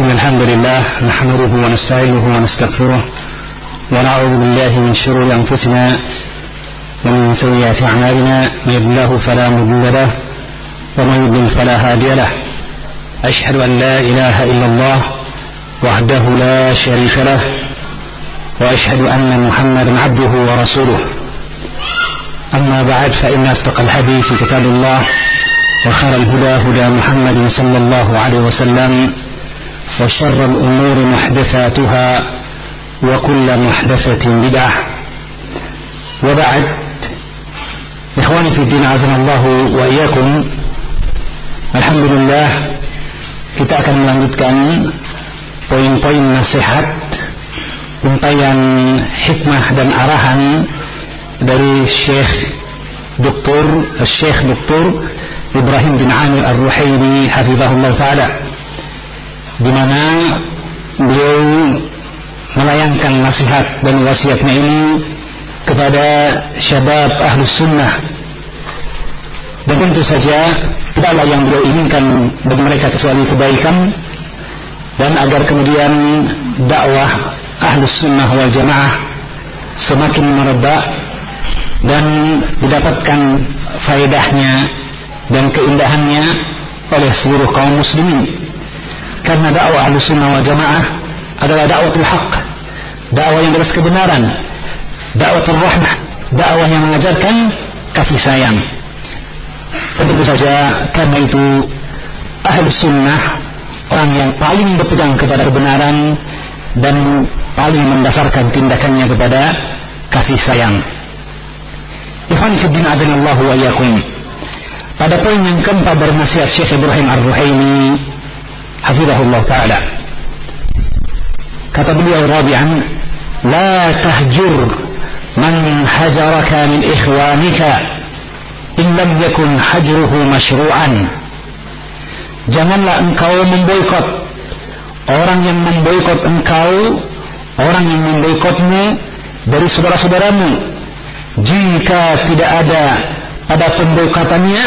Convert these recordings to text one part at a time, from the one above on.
إن الحمد لله نحمده ونستعينه ونستغفره ونعوذ بالله من شرور أنفسنا ومن سيئات أعمالنا من الله فلا مضل له ومن يضلل فلا هادي له. أشهد أن لا إله إلا الله وحده لا شريك له وأشهد أن محمدا عبده ورسوله. أما بعد فإن أصدق الحديث كتاب الله وخير الهدى هدى محمد صلى الله عليه وسلم. وشر الأمور محدثاتها وكل محدثة بدعة وبعد إخواني في الدين عزنا الله وإياكم Alhamdulillah kita akan melanjutkan poin-poin nasihat untayan hikmah dan arahan dari Syekh Dr. Syekh Dr. Ibrahim bin Amir Ar-Ruhaili hafizahullah taala di mana beliau melayangkan nasihat dan wasiatnya ini kepada syabab ahlus sunnah. Dan tentu saja tidaklah yang beliau inginkan bagi mereka kecuali kebaikan dan agar kemudian dakwah ahlus sunnah wal jamaah semakin merebak dan didapatkan faedahnya dan keindahannya oleh seluruh kaum muslimin karena dakwah ahlus sunnah wal jamaah adalah dakwatul haq dakwah yang atas kebenaran dakwatul rahmah dakwah yang mengajarkan kasih sayang tentu saja karena itu ahli sunnah orang yang paling berpegang kepada kebenaran dan paling mendasarkan tindakannya kepada kasih sayang. Ikhwan Fiddin Azanallahu wa. Pada poin yang keempat dari nasihat Syekh Ibrahim Ar-Ruhaili Hafizahullah Ta'ala. Kata beliau Rabi'an La tahjur Man hajaraka min ikhwanika in lam yakun hajruhu masyru'an janganlah engkau memboikot orang yang memboikot engkau orang yang memboikotmu dari saudara-saudaramu. Jika tidak ada pada pemboikotannya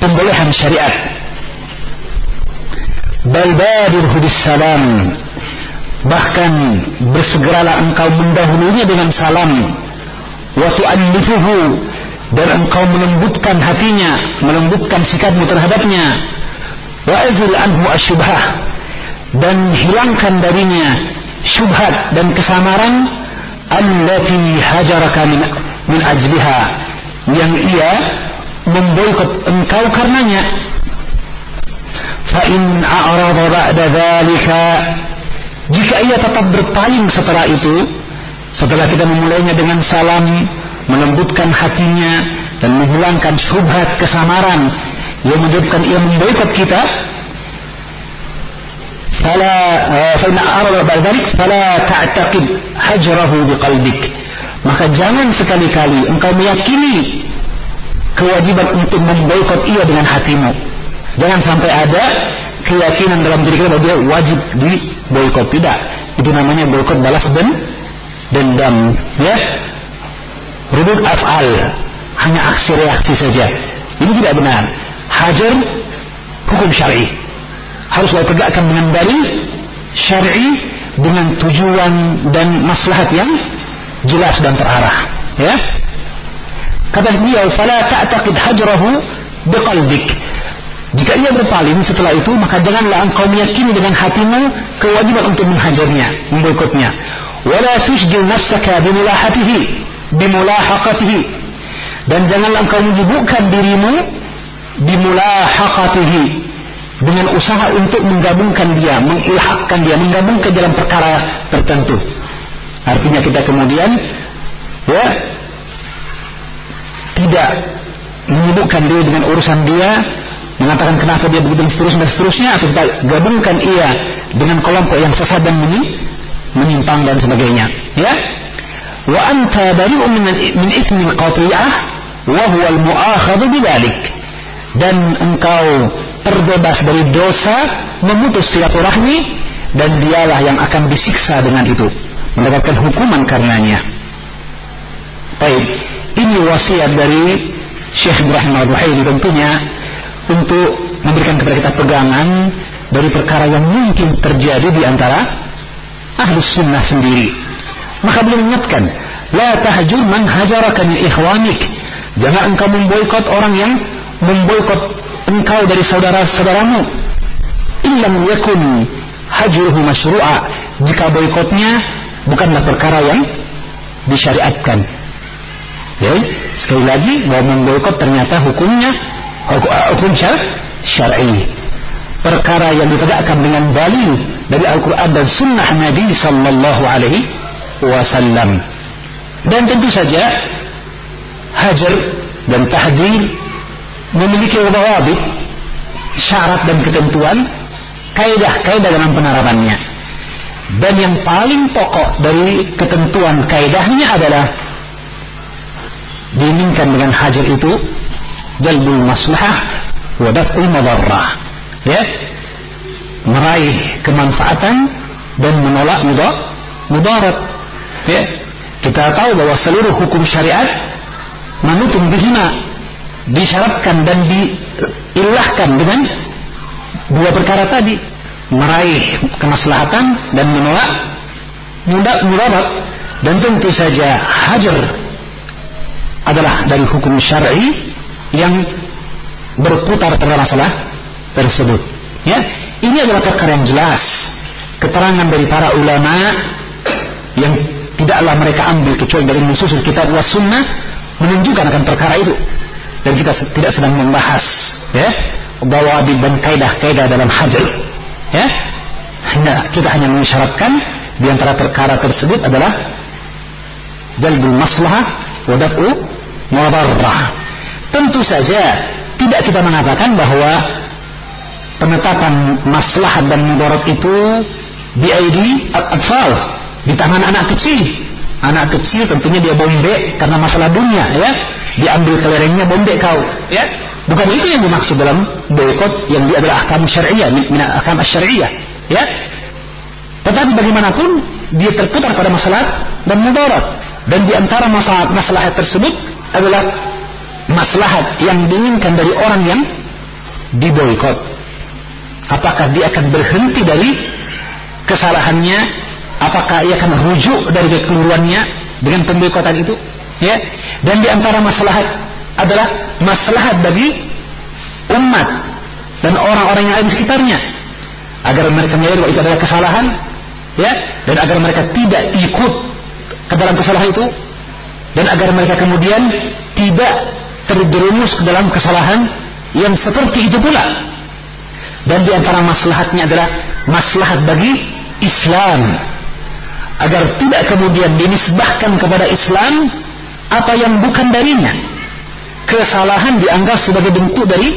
pembolehan syariat bal badirhu salam. Bahkan bersegeralah engkau mendahulunya dengan salam. Wa tu'allifuhu. Dan engkau melembutkan hatinya, melembutkan sikapmu terhadapnya. Wa azil anhu asyubhah. Dan hilangkan darinya syubhat dan kesamaran allati hajaraka min, min ajliha. Yang ia memboikot engkau karenanya. Fa in a'rada ba'da dzalika jika ia tetap berpaling setelah itu setelah kita memulainya dengan salam, melembutkan hatinya dan menghilangkan syubhat kesamaran yang menyebabkan ia memboikot kita, fala fa inna arada ba'dalik fala ta'taqid hajrahu biqalbik. Maka jangan sekali-kali engkau meyakini kewajiban untuk memboikot ia dengan hatimu. Jangan sampai ada keyakinan dalam diri kita bahwa dia wajib diboikot tidak. Itu namanya boikot balas dan dendam ya. Rudud af'al. Hanya aksi reaksi saja. Ini tidak benar. Hajar hukum syar'i. Harus tegakkan dengan dalil syar'i dengan tujuan dan maslahat yang jelas dan terarah ya. Kata beliau fala ta'taqid hajrahu biqalbik jika ia berpaling setelah itu maka janganlah engkau meyakini dengan hatimu kewajiban untuk menghajarnya memboikotnya wala tusjil nafsaka bimulahatihi bimulahaqatihi dan janganlah engkau menyibukkan dirimu bimulahaqatihi dengan usaha untuk menggabungkan dia, mengilhakkan dia, menggabungkan dalam perkara tertentu. Artinya kita kemudian ya tidak menyibukkan diri dengan urusan dia, mengatakan kenapa dia begitu dan seterusnya dan seterusnya atau kita gabungkan ia dengan kelompok yang sesat dan menyimpang dan sebagainya. Ya? Wa anta bari'un min min ismi qati'ah wa huwa al-mu'akhadhu bidzalik dan engkau terbebas dari dosa memutus silaturahmi dan dialah yang akan disiksa dengan itu mendapatkan hukuman karenanya. Baik ini wasiat dari Syekh Ibrahim Al-Ruhaili tentunya untuk memberikan kepada kita pegangan dari perkara yang mungkin terjadi di antara ahli sunnah sendiri. Maka beliau mengingatkan, La tahjur man hajaraka ikhwanik. Jangan engkau memboikot orang yang memboikot engkau dari saudara-saudaramu. Illam yakun hajruhu masyru'a. Jika boikotnya bukanlah perkara yang disyariatkan. Ya, sekali lagi bahwa memboikot ternyata hukumnya hukum syar'i. Perkara yang ditegakkan dengan dalil dari Al-Quran dan Sunnah Nabi Sallallahu Alaihi Wasallam. Dan tentu saja hajar dan tahdir memiliki wabit syarat dan ketentuan kaidah-kaidah dalam penerapannya. Dan yang paling pokok dari ketentuan kaidahnya adalah diinginkan dengan hajar itu jalbul maslahah wa daf'ul madarrah. Ya. Meraih kemanfaatan dan menolak mudarat. Ya. Kita tahu bahwa seluruh hukum syariat manutum bihima disyaratkan dan diilahkan dengan dua perkara tadi meraih kemaslahatan dan menolak mudarat dan tentu saja hajar adalah dari hukum syar'i yang berputar pada masalah tersebut. Ya ini adalah perkara yang jelas. Keterangan dari para ulama yang tidaklah mereka ambil kecuali dari nusus kitab was sunnah menunjukkan akan perkara itu. Dan kita tidak sedang membahas ya bahwa dan kaidah-kaidah dalam hajar. Ya hanya kita hanya mengisyaratkan di antara perkara tersebut adalah jalbul maslahah wa daf'u tentu saja tidak kita mengatakan bahwa penetapan maslahat dan mudarat itu di ID atfal di tangan anak kecil. Anak kecil tentunya dia bombe karena masalah dunia ya. Diambil kelerengnya bombe kau ya. Bukan itu yang dimaksud dalam boykot yang dia adalah ahkam syariah, min ahkam syariah ya. Tetapi bagaimanapun dia terputar pada masalah dan mudarat dan di antara masalah masalah tersebut adalah maslahat yang diinginkan dari orang yang diboykot. Apakah dia akan berhenti dari kesalahannya? Apakah ia akan rujuk dari kekeliruannya dengan pemboikotan itu? Ya. Dan di antara maslahat adalah maslahat bagi umat dan orang-orang yang ada di sekitarnya. Agar mereka menyadari bahwa itu adalah kesalahan ya. Dan agar mereka tidak ikut ke dalam kesalahan itu. Dan agar mereka kemudian tidak terjerumus ke dalam kesalahan yang seperti itu pula. Dan di antara maslahatnya adalah maslahat bagi Islam. Agar tidak kemudian dinisbahkan kepada Islam apa yang bukan darinya. Kesalahan dianggap sebagai bentuk dari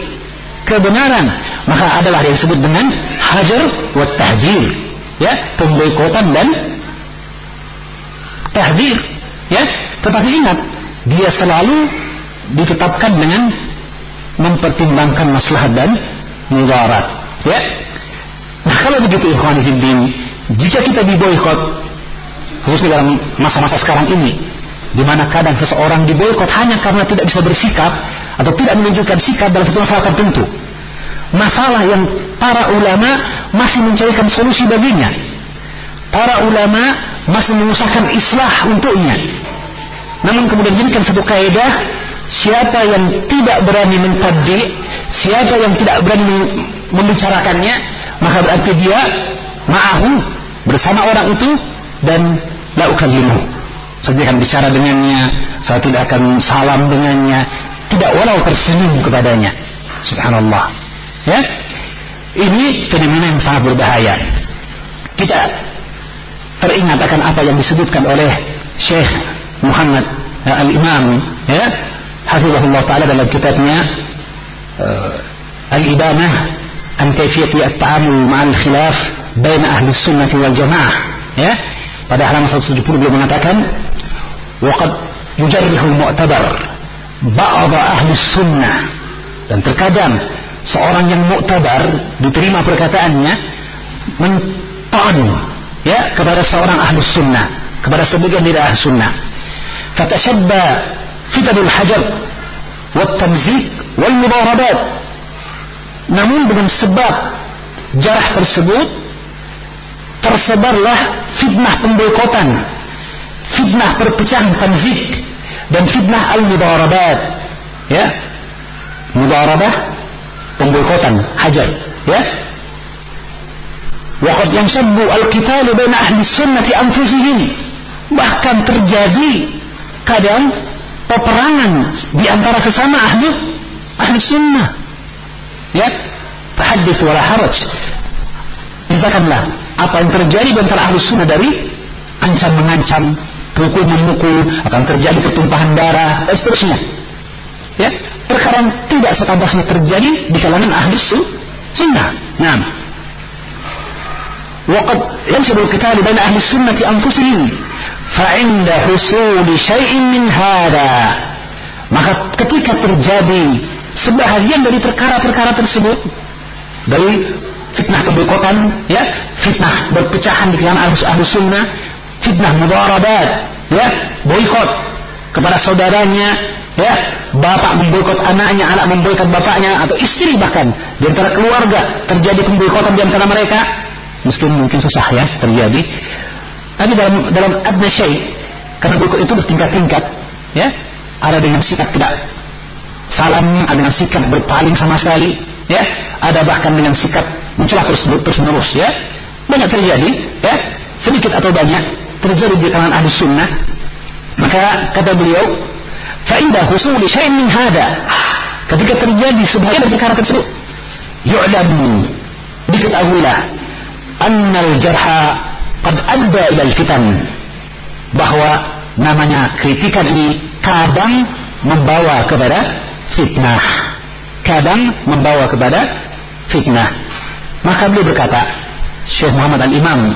kebenaran. Maka adalah yang disebut dengan hajar wa tahdir ya pemboikotan dan tahdir ya tetapi ingat dia selalu ditetapkan dengan mempertimbangkan maslahat dan mudarat. Ya. Nah kalau begitu ikhwan jika kita diboikot khususnya dalam masa-masa sekarang ini di mana kadang seseorang diboikot hanya karena tidak bisa bersikap atau tidak menunjukkan sikap dalam satu masalah tertentu masalah yang para ulama masih mencarikan solusi baginya. Para ulama masih mengusahakan islah untuknya. Namun kemudian jadikan satu kaidah siapa yang tidak berani mentaddi siapa yang tidak berani membicarakannya maka berarti dia ma'ahu bersama orang itu dan la ukallimu saya tidak akan bicara dengannya saya tidak akan salam dengannya tidak walau tersenyum kepadanya. Subhanallah. Ya? Ini fenomena yang sangat berbahaya. Kita teringat akan apa yang disebutkan oleh Syekh Muhammad eh, Al-Imam ya hafizahullah taala dalam kitabnya uh, Al-Ibamah an kayfiyati at-ta'amul ma'al khilaf bain ahli sunnah wal jamaah ya. Pada halaman 170 beliau mengatakan waqad yujarrihu mu'tabar ba'd ahli sunnah. Dan terkadang seorang yang mu'tabar diterima perkataannya menton ya kepada seorang ahli sunnah kepada sebagian dari ahli sunnah. Fatashabba fitanul hajar wat tamzik wal mudarabat namun dengan sebab jarah tersebut tersebarlah fitnah pemboikotan fitnah perpecahan tanzik dan fitnah al-mudarabat. Ya. Mudarabah pemboikotan hajar. Ya. Waqad yansabbu al-qital baina ahli sunnati anfusihim. Bahkan terjadi kadang peperangan di antara sesama ahli ahli sunnah ya tahaddits wala haraj ceritakanlah apa yang terjadi di antara ahli sunnah dari ancam mengancam pukul memukul akan terjadi pertumpahan darah dan seterusnya ya perkara yang tidak setabasnya terjadi di kalangan ahli sunnah nah وقد ينشب القتال بين أهل السنة أنفسهم فعند حصول شيء من هذا maka ketika terjadi sebahagian dari perkara-perkara tersebut dari fitnah keboikotan ya fitnah berpecahan di kalangan ahli, ahli sunnah fitnah mudarabat ya boikot kepada saudaranya ya bapak memboikot anaknya anak memboikot bapaknya atau istri bahkan di antara keluarga terjadi pemboikotan di antara mereka meskipun mungkin susah ya terjadi tapi dalam dalam adna syai, karena rukuk itu bertingkat-tingkat, ya. Ada dengan sikap tidak salam, ada dengan sikap berpaling sama sekali, ya. Ada bahkan dengan sikap muncullah terus terus menerus, ya. Banyak terjadi, ya. Sedikit atau banyak terjadi di kalangan ahli sunnah. Maka kata beliau, fa'inda husuli syai'in min hada. Ketika terjadi sebagian dari perkara tersebut, yu'lamu diketahuilah annal jarha qad adda ila al-fitan bahwa namanya kritikan ini kadang membawa kepada fitnah. Kadang membawa kepada fitnah. Maka beliau berkata Syekh Muhammad al-Imam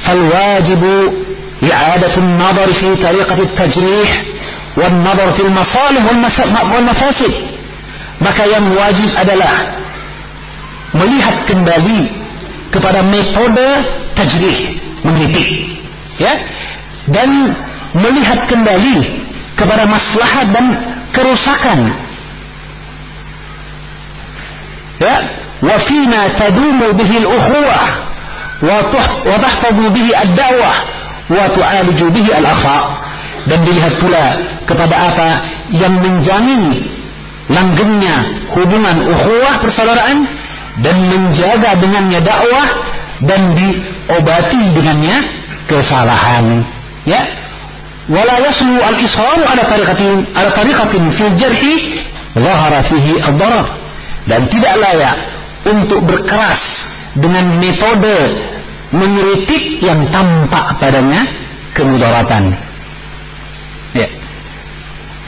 fal wajibu i'adatu an-nadar fi tariqati at-tajrih wan-nadar fi al-masalih wal-mafasid maka yang wajib adalah melihat kembali kepada metode tajrih. Mengkritik ya. Dan melihat kembali kepada maslahat dan kerusakan. Ya. Wa fima tadumu bihi al-ukhuwah wa tahfazu bihi ad-da'wah wa tu'aliju bihi al-akha. Dan dilihat pula kepada apa yang menjamin langgengnya hubungan ukhuwah persaudaraan dan menjaga dengannya dakwah dan diobati dengannya kesalahan ya wala yaslu al isharu ala tariqatin ala tariqatin fil jarhi zahara fihi ad-darar dan tidak layak untuk berkeras dengan metode mengkritik yang tampak padanya kemudaratan Ya.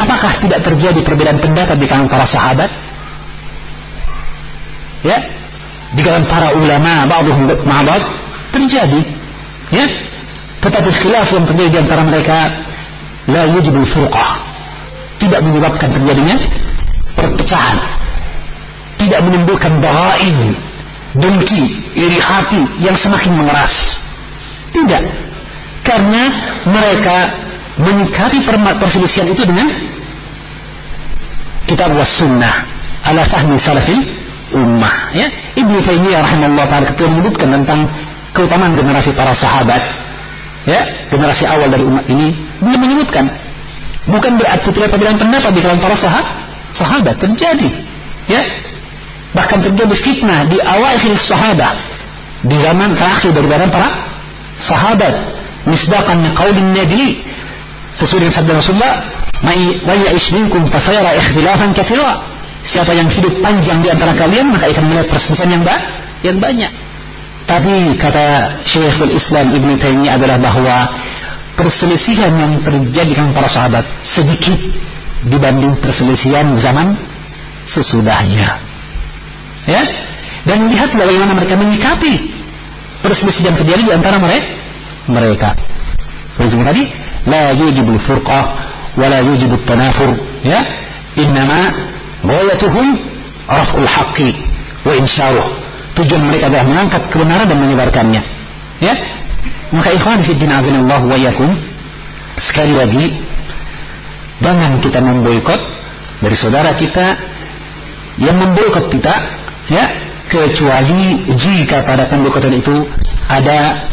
Apakah tidak terjadi perbedaan pendapat di kalangan para sahabat? Ya. Di kalangan para ulama, ba'dhum ma'bad terjadi. Ya. Tetapi khilaf yang terjadi di antara mereka la yujibul furqah. Tidak menyebabkan terjadinya perpecahan. Tidak menimbulkan barain, dengki, iri hati yang semakin mengeras. Tidak. Karena mereka menyikapi perselisihan itu dengan kitab was sunnah ala fahmi salafi ummah ya. Ibnu Taimiyah rahimahullah taala ketika menyebutkan tentang keutamaan generasi para sahabat ya generasi awal dari umat ini dia menyebutkan bukan berarti tidak perbedaan pendapat di kalangan para sahabat sahabat terjadi ya. Bahkan terjadi fitnah di awal sahabat di zaman terakhir dari para sahabat. Misdaqan qaulin nabi sesuai dengan sabda Rasulullah wa ya'ish minkum fasayara ikhtilafan katsira Siapa yang hidup panjang di antara kalian maka akan melihat perselisihan yang, ba yang banyak. Tapi kata Syekhul Islam Ibn Taimiyah adalah bahwa perselisihan yang terjadi dengan para sahabat sedikit dibanding perselisihan zaman sesudahnya. Ya? Dan lihat bagaimana mereka menyikapi perselisihan terjadi di antara mereka. Mereka. Berjumpa tadi, la yujibul furqah wa la yujibul tanafur. Ya? Innama Ghayatuhum raf'ul haqqi wa insyaruh. Tujuan mereka adalah mengangkat kebenaran dan menyebarkannya. Ya. Maka ikhwan fiddin azanallahu wa yakum. Sekali lagi, jangan kita memboikot dari saudara kita yang memboikot kita ya kecuali jika pada pemboikotan itu ada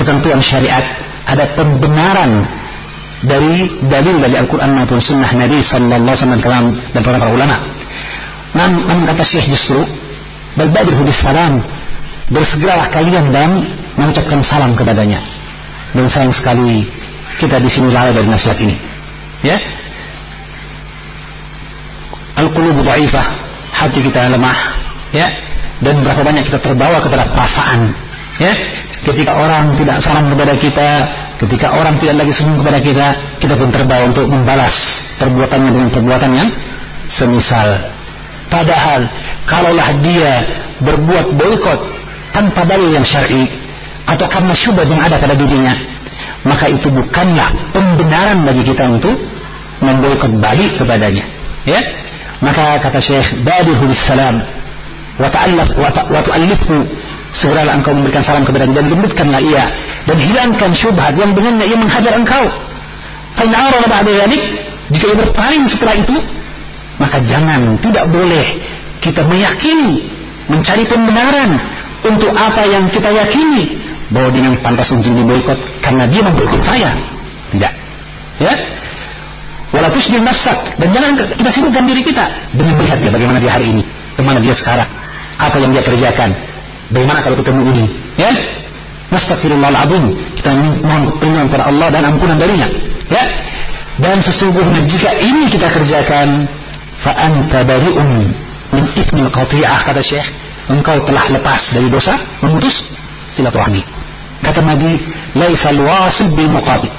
ketentuan syariat ada pembenaran dari dalil dari Al-Quran maupun Sunnah Nabi Sallallahu Alaihi Wasallam dan para, para ulama. Namun kata Syekh justru, Balbadir salam bersegeralah kalian dan mengucapkan salam kepadanya. Dan sayang sekali kita di sini lalai dari nasihat ini. Ya, Al-qulubu dhaifah, hati kita lemah, ya. Dan berapa banyak kita terbawa kepada perasaan, ya. Ketika orang tidak salam kepada kita, ketika orang tidak lagi senyum kepada kita, kita pun terbawa untuk membalas perbuatannya dengan perbuatan yang semisal. Padahal kalaulah dia berbuat boikot tanpa dalil yang syar'i atau karena syubhat yang ada pada dirinya, maka itu bukanlah pembenaran bagi kita untuk memboikot balik kepadanya. Ya, maka kata Syekh Badihu salam wa ta'allaf wa tu'allifhu segeralah engkau memberikan salam kepada dia dan lembutkanlah ia dan hilangkan syubhat yang dengannya ia menghajar engkau. Jika ia berpaling setelah itu maka jangan tidak boleh kita meyakini mencari pembenaran untuk apa yang kita yakini bahwa dengan pantas untuk diboikot karena dia memboikot saya. Tidak. Ya? Wala tusbil nafsak dan jangan kita sibukkan diri kita dengan melihat dia bagaimana dia hari ini ke mana dia sekarang apa yang dia kerjakan Bagaimana kalau ketemu ini? Ya? Nastaghfirullahaladzim. Kita mohon perlindungan kepada Allah dan ampunan darinya. Ya? Dan sesungguhnya jika ini kita kerjakan, fa anta bari'un min ithmil qati'ah kata Syekh, engkau telah lepas dari dosa memutus silaturahmi. Kata Nabi, laisa alwasil bil muqabil.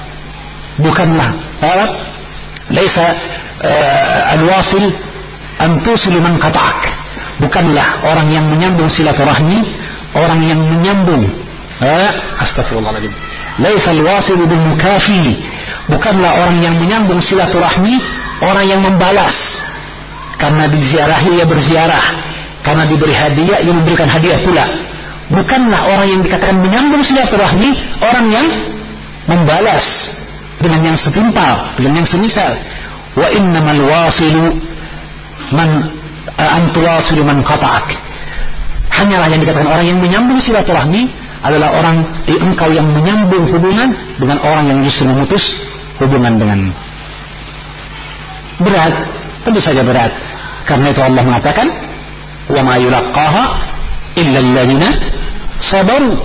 Bukanlah apa? Laisa uh, alwasil an tusil man qata'ak. Bukanlah orang yang menyambung silaturahmi orang yang menyambung. Eh, astagfirullahaladzim. Laisa alwasil bil mukafi. Bukanlah orang yang menyambung silaturahmi orang yang membalas. Karena diziarahi ia berziarah. Karena diberi hadiah ia memberikan hadiah pula. Bukanlah orang yang dikatakan menyambung silaturahmi orang yang membalas dengan yang setimpal dengan yang semisal. Wa innamal wasilu man antuwasilu man qata'ak hanyalah yang dikatakan orang yang menyambung silaturahmi adalah orang di engkau yang menyambung hubungan dengan orang yang justru memutus hubungan dengan. Berat tentu saja berat. Karena itu Allah mengatakan wa ma yulaqqaha illa alladziina sabaru.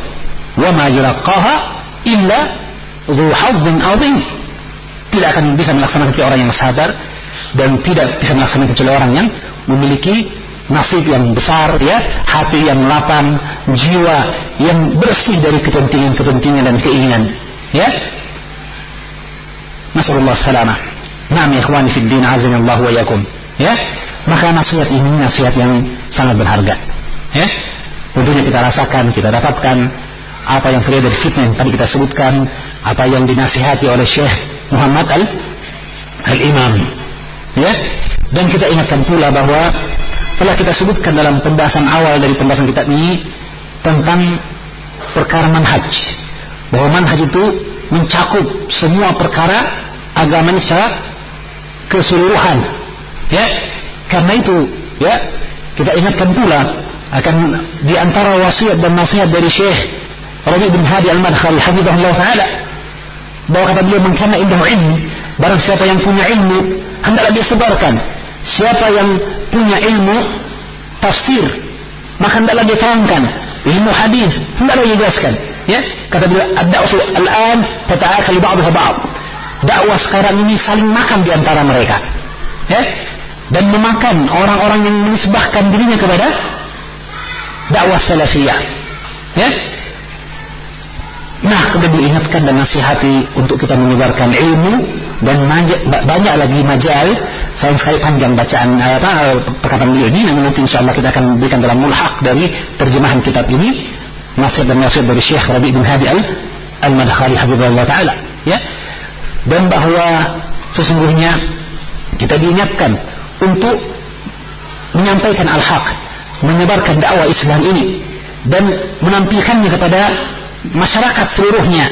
Wa ma yulaqqaha illa dzu hazzin 'adzim tidak akan bisa melaksanakan kecuali orang yang sabar dan tidak bisa melaksanakan kecuali orang yang memiliki nasib yang besar ya hati yang lapang jiwa yang bersih dari kepentingan-kepentingan dan keinginan ya. Nasallallahu salamah Naam ikhwani fid din Allah wa yakum ya. Maka nasihat ini nasihat yang sangat berharga ya. Tentunya kita rasakan kita dapatkan apa yang terjadi dari fitnah yang tadi kita sebutkan apa yang dinasihati oleh Syekh Muhammad al al-Imam ya. Dan kita ingatkan pula bahwa telah kita sebutkan dalam pembahasan awal dari pembahasan kitab ini tentang perkara manhaj. Bahwa manhaj itu mencakup semua perkara agama secara keseluruhan. Ya karena itu ya kita ingatkan pula akan di antara wasiat dan nasihat dari Syekh Rabi bin Hadi Al-Madkhali hafizahullah taala bahwa kata beliau mengkana indahu ilmu barang siapa yang punya ilmu hendaklah dia sebarkan siapa yang punya ilmu tafsir maka hendaklah dia terangkan ilmu hadis hendaklah dia jelaskan. Ya? Kata beliau ad-da'wah al-an tata'akal ba'daha ba'd. Dakwah sekarang ini saling makan di antara mereka. Ya? Dan memakan orang-orang yang menisbahkan dirinya kepada dakwah salafiyah. Ya? Nah, kemudian diingatkan dan nasihati untuk kita menyebarkan ilmu dan banyak lagi majal. Sayang sekali panjang bacaan eh, apa perkataan beliau ini, namun nanti insya Allah kita akan berikan dalam mulhak dari terjemahan kitab ini nasihat dan nasihat dari Syekh Rabi bin Hadi al al Madkhali Habibullah Taala. Ya, dan bahwa sesungguhnya kita diingatkan untuk menyampaikan al-haq, menyebarkan dakwah Islam ini dan menampilkannya kepada masyarakat seluruhnya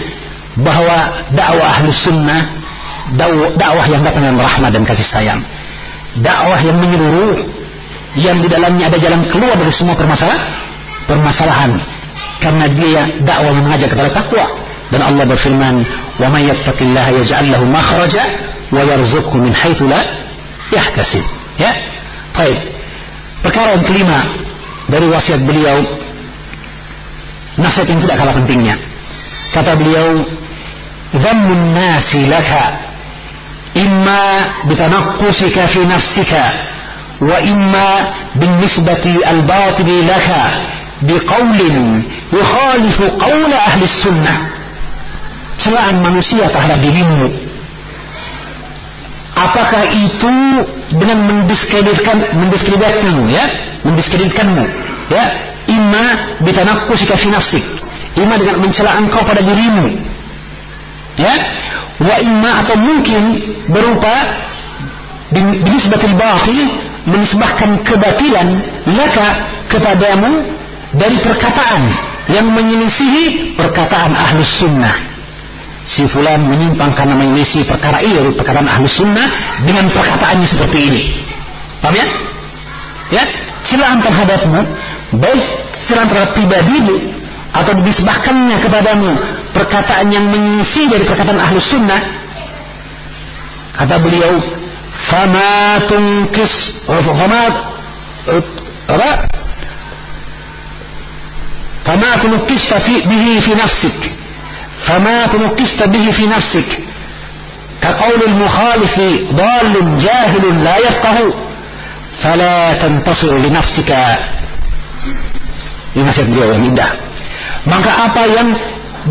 bahwa dakwah ahlu sunnah dakwah yang datang dengan rahmat dan kasih sayang. Dakwah yang menyeluruh yang di dalamnya ada jalan keluar dari semua permasalahan permasalahan. Karena dia dakwah mengajak kepada takwa. Dan Allah berfirman wa may yattaqillaha yaj'al lahu makhraja wa yarzuqhu min haitsu la yahtasib. Ya? Baik. Perkara yang kelima dari wasiat beliau nasihat yang tidak kalah pentingnya. Kata beliau dhammun nasi laka imma bitanaqqusika fi nafsika وإما بالنسبة الباطل لك بقول يخالف قول أهل السنة celaan manusia terhadap dirimu apakah itu dengan mendiskreditkan mendiskreditkanmu ya mendiskreditkanmu ya imma bitanaqusika fi nafsik imma dengan mencela engkau pada dirimu ya Wa imma atau mungkin berupa binisbatil batil menisbahkan kebatilan laka kepadamu dari perkataan yang menyelisihi perkataan ahlus sunnah. Si fulan menyimpang karena menyelisih perkara ini dari perkataan ahlus sunnah dengan perkataannya seperti ini. Paham ya? ya? Celaan terhadapmu. Baik celaan terhadap pribadimu atau disebahkannya kepadamu perkataan yang menyelisih dari perkataan ahlus sunnah kata beliau fama tungkis fama apa fama tunukis bihi fi nafsik fama tunukis bihi fi nafsik كقول المخالف ضال جاهل لا يفقه فلا تنتصر لنفسك ini nasihat beliau yang indah maka apa yang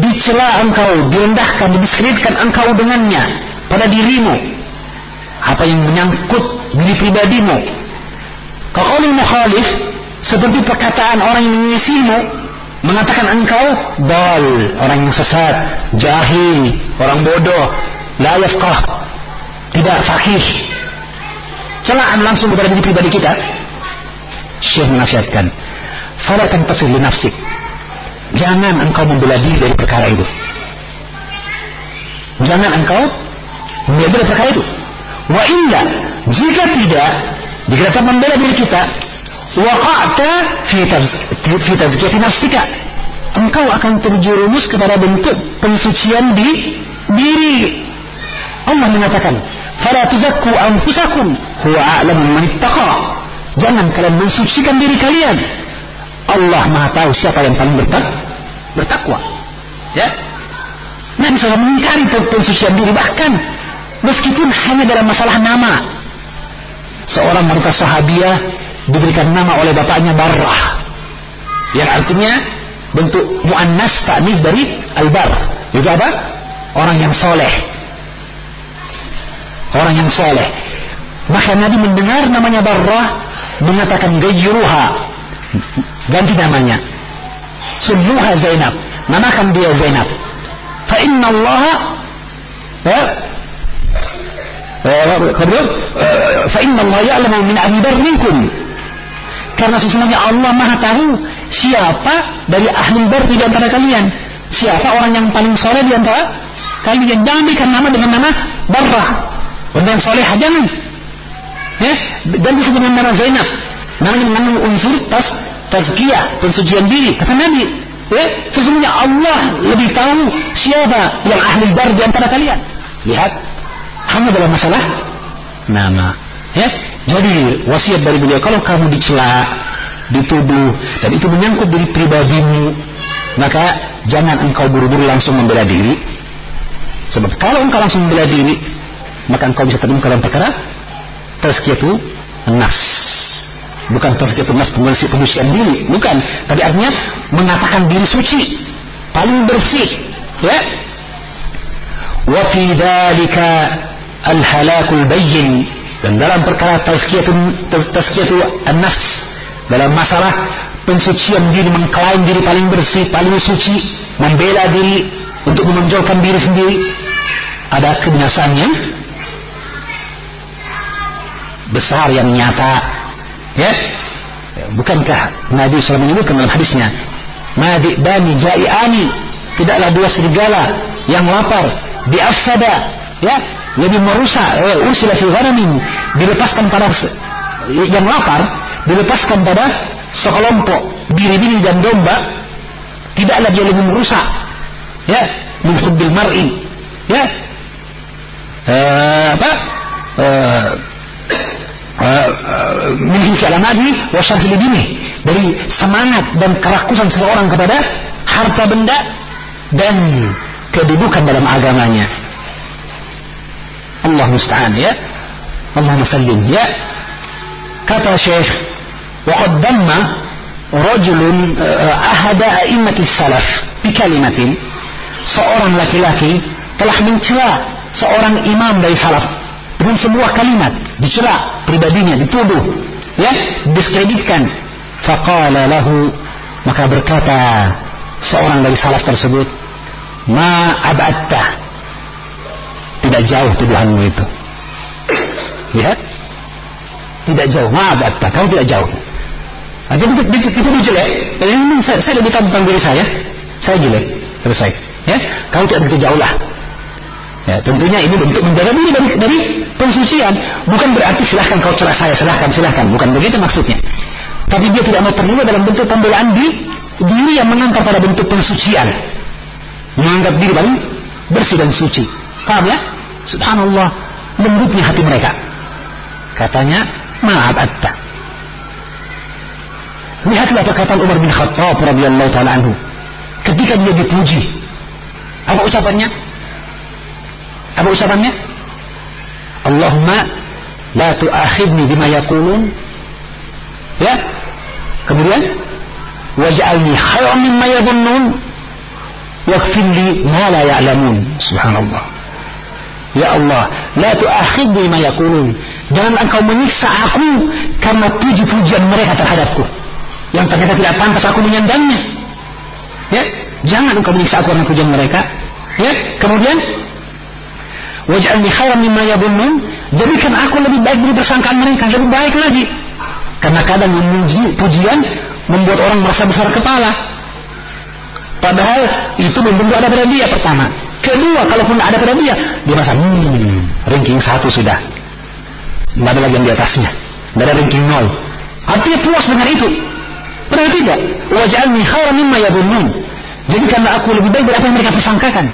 dicela engkau direndahkan didiskreditkan engkau dengannya pada dirimu? Apa yang menyangkut diri pribadimu? Kalau mukhalif seperti perkataan orang yang menyisimu mengatakan engkau dal orang yang sesat jahil orang bodoh la tidak fakih celaan langsung kepada diri pribadi kita. Syekh menasihatkan fala tantasir li nafsik jangan engkau membela diri dari perkara itu. Jangan engkau membela diri dari perkara itu. Wa illa jika tidak jika dapat membela diri kita waqa'ta fi fi tazkiyati nafsika engkau akan terjerumus kepada bentuk pensucian di diri. Allah mengatakan fala tuzakku anfusakum huwa a'lamu man ittaqa. Jangan kalian mensucikan diri kalian. Allah Maha tahu siapa yang paling bertak bertakwa. Ya? Nabi SAW mengingkari pensucian diri. Bahkan meskipun hanya dalam masalah nama seorang wanita sahabiah diberikan nama oleh bapaknya Barrah. Yang artinya bentuk muannas ta'nif dari albar itu apa? Orang yang soleh. Orang yang soleh. Maka Nabi mendengar namanya Barrah mengatakan gayyuruha ganti namanya sumuha Zainab. Namakan dia Zainab. Fa inna Allah ya, fa inna Allah ya'lamu min ahli minkum. Karena sesungguhnya Allah Maha tahu siapa dari ahli bar di antara kalian. Siapa orang yang paling soleh di antara kalian? Jangan berikan nama dengan nama Barrah orang yang soleh jangan ya dan disebut nama Zainab. Nama nama unsur tas tazkiyah pensucian diri kata Nabi ya sesungguhnya Allah lebih tahu siapa yang ahli bar di antara kalian lihat hanya dalam masalah nama. Ya, jadi wasiat dari beliau kalau kamu dicela, dituduh dan itu menyangkut diri pribadimu, maka jangan engkau buru-buru langsung membela diri. Sebab kalau engkau langsung membela diri, maka engkau bisa terjun dalam perkara tazkiyatu nafs. Bukan tazkiyatu nafs pembersih pembersihan diri, bukan. Tapi artinya mengatakan diri suci, paling bersih, ya. Wa fi dzalika al-halakul bayyin dan dalam perkara tazkiyatun tazkiyatu an-nafs dalam masalah pensucian diri mengklaim diri paling bersih paling suci membela diri untuk menonjolkan diri sendiri ada kebinasaan yang besar yang nyata ya? Bukankah Nabi SAW menyebutkan dalam hadisnya Madi bani jai'ani tidaklah dua serigala yang lapar di afsada ya? Jadi merusak eh, ursila fi ghanamin dilepaskan pada yang lapar dilepaskan pada sekelompok biri-biri dan domba tidaklah dia lebih merusak ya? Min hubbil mar'i ya? Uh, apa? Uh, min hisalamati wa dini dari semangat dan kerakusan seseorang kepada harta benda dan kedudukan dalam agamanya. Allah musta'an ya. Allah sallim ya. Kata Syekh damma rajulun uh, ahada a'immati salaf bi kalimatin. Seorang laki-laki telah mencela seorang imam dari salaf dengan sebuah kalimat dicela pribadinya dituduh ya diskreditkan faqala lahu maka berkata seorang dari salaf tersebut ma abadta tidak jauh tuduhanmu itu lihat tidak jauh ma abadta kamu tidak jauh Aja itu, itu, itu jelek. Ya, memang saya, lebih tahu tentang diri saya. Saya jelek. Selesai. Ya, kamu tidak begitu jauh lah. Ya, tentunya ini bentuk menjaga diri dari, dari pensucian. Bukan berarti silahkan kau celah saya, silahkan, silahkan. Bukan begitu maksudnya. Tapi dia tidak mau terlibat dalam bentuk pembelaan diri, diri yang mengantar pada bentuk pensucian. Menganggap diri paling bersih dan suci. Paham ya? Subhanallah, lembutnya hati mereka. Katanya, maaf atta. Lihatlah perkataan Umar bin Khattab radhiyallahu taala anhu. Ketika dia dipuji, apa ucapannya? Apa ucapannya? Allahumma la tu'akhidni bima yaqulun. Ya. Kemudian waj'alni khairan mimma yadhunnun waghfir li ma la ya'lamun. Subhanallah. Ya Allah, la tu'akhidni bima yaqulun. Jangan engkau menyiksa aku karena puji-pujian mereka terhadapku yang ternyata tidak pantas aku menyandangnya. Ya, jangan engkau menyiksa aku karena pujian mereka. Ya, kemudian waj'alni khairan mimma yadhunnun, jadikan aku lebih baik dari persangkaan mereka, lebih baik lagi. Karena kadang memuji pujian membuat orang merasa besar kepala. Padahal itu belum tentu ada pada dia pertama. Kedua, kalaupun ada pada dia, dia merasa hmm, ranking satu sudah. Tidak ada lagi yang di atasnya. Tidak ada ranking nol. Artinya puas dengan itu. Padahal tidak. Waj'alni khairan mimma yadhunnun. Jadi karena aku lebih baik dari apa yang mereka persangkakan.